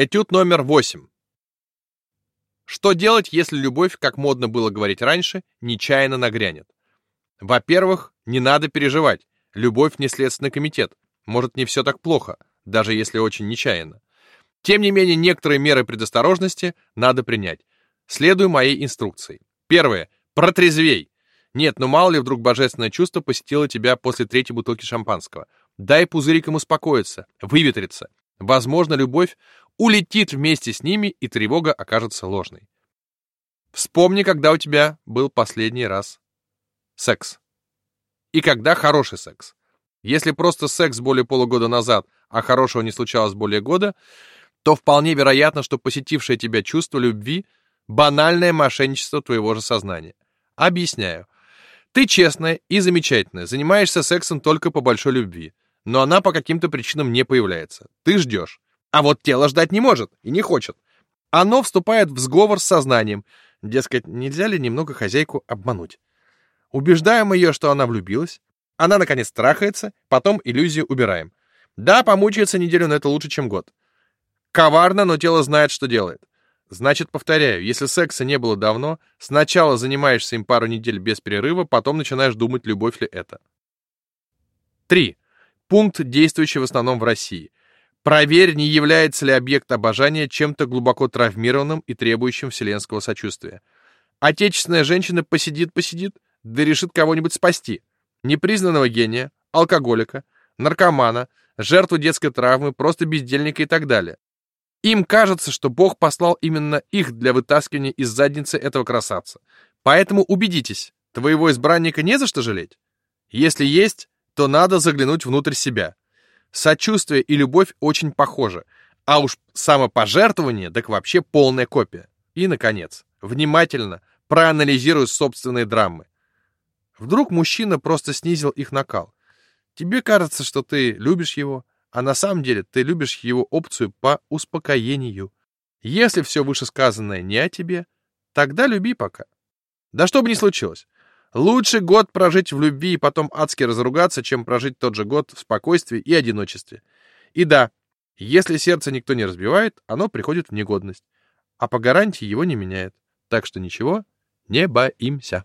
Этюд номер 8. Что делать, если любовь, как модно было говорить раньше, нечаянно нагрянет? Во-первых, не надо переживать. Любовь не следственный комитет. Может, не все так плохо, даже если очень нечаянно. Тем не менее, некоторые меры предосторожности надо принять. Следуй моей инструкции. Первое. Протрезвей. Нет, ну мало ли вдруг божественное чувство посетило тебя после третьей бутылки шампанского. Дай пузырикам успокоиться, выветриться. Возможно, любовь улетит вместе с ними, и тревога окажется ложной. Вспомни, когда у тебя был последний раз секс. И когда хороший секс. Если просто секс более полугода назад, а хорошего не случалось более года, то вполне вероятно, что посетившее тебя чувство любви — банальное мошенничество твоего же сознания. Объясняю. Ты честная и замечательная, занимаешься сексом только по большой любви, но она по каким-то причинам не появляется. Ты ждешь. А вот тело ждать не может и не хочет. Оно вступает в сговор с сознанием. Дескать, нельзя ли немного хозяйку обмануть? Убеждаем ее, что она влюбилась. Она, наконец, трахается, потом иллюзию убираем. Да, помучается неделю, но это лучше, чем год. Коварно, но тело знает, что делает. Значит, повторяю, если секса не было давно, сначала занимаешься им пару недель без перерыва, потом начинаешь думать, любовь ли это. 3. Пункт, действующий в основном в России. Проверь, не является ли объект обожания чем-то глубоко травмированным и требующим вселенского сочувствия. Отечественная женщина посидит-посидит, да решит кого-нибудь спасти. Непризнанного гения, алкоголика, наркомана, жертву детской травмы, просто бездельника и так далее. Им кажется, что Бог послал именно их для вытаскивания из задницы этого красавца. Поэтому убедитесь, твоего избранника не за что жалеть? Если есть, то надо заглянуть внутрь себя. Сочувствие и любовь очень похожи, а уж самопожертвование так вообще полная копия. И, наконец, внимательно проанализируй собственные драмы. Вдруг мужчина просто снизил их накал. Тебе кажется, что ты любишь его, а на самом деле ты любишь его опцию по успокоению. Если все вышесказанное не о тебе, тогда люби пока. Да что бы ни случилось, лучше год прожить в любви и потом адски разругаться, чем прожить тот же год в спокойствии и одиночестве. И да, если сердце никто не разбивает, оно приходит в негодность, а по гарантии его не меняет. Так что ничего, не боимся.